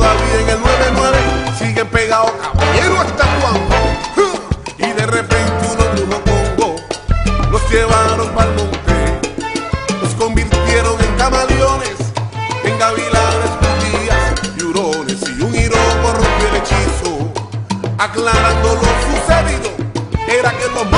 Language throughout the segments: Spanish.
todavía en el 99 siguen pegados caballero hasta cuando. Y de repente unos brujos congo los llevaron para el monte, los convirtieron en camaleones, en gavilanes, judías y hurones. Y un hirón corrompió el hechizo, aclarando lo sucedido, era que los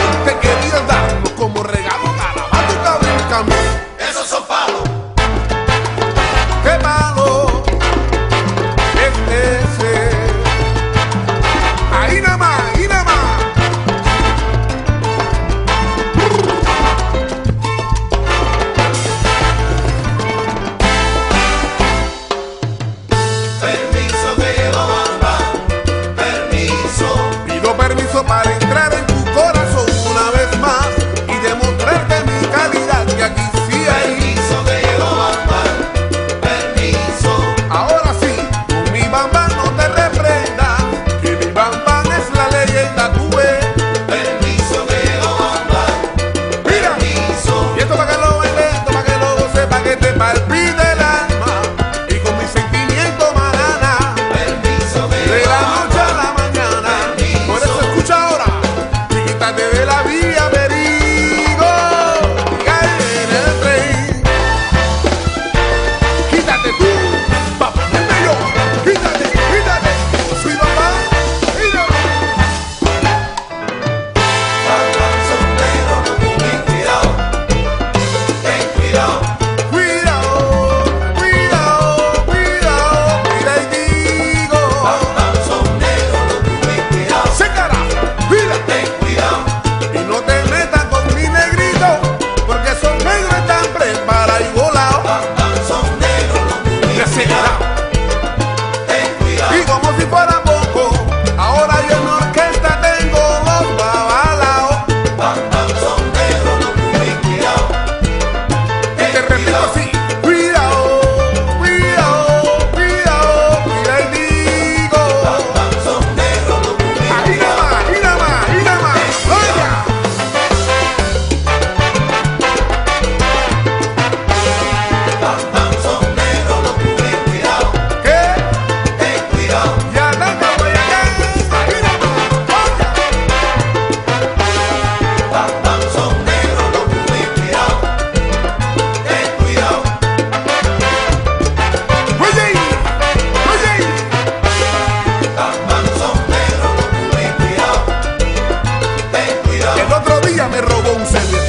El otro día me robó un celular.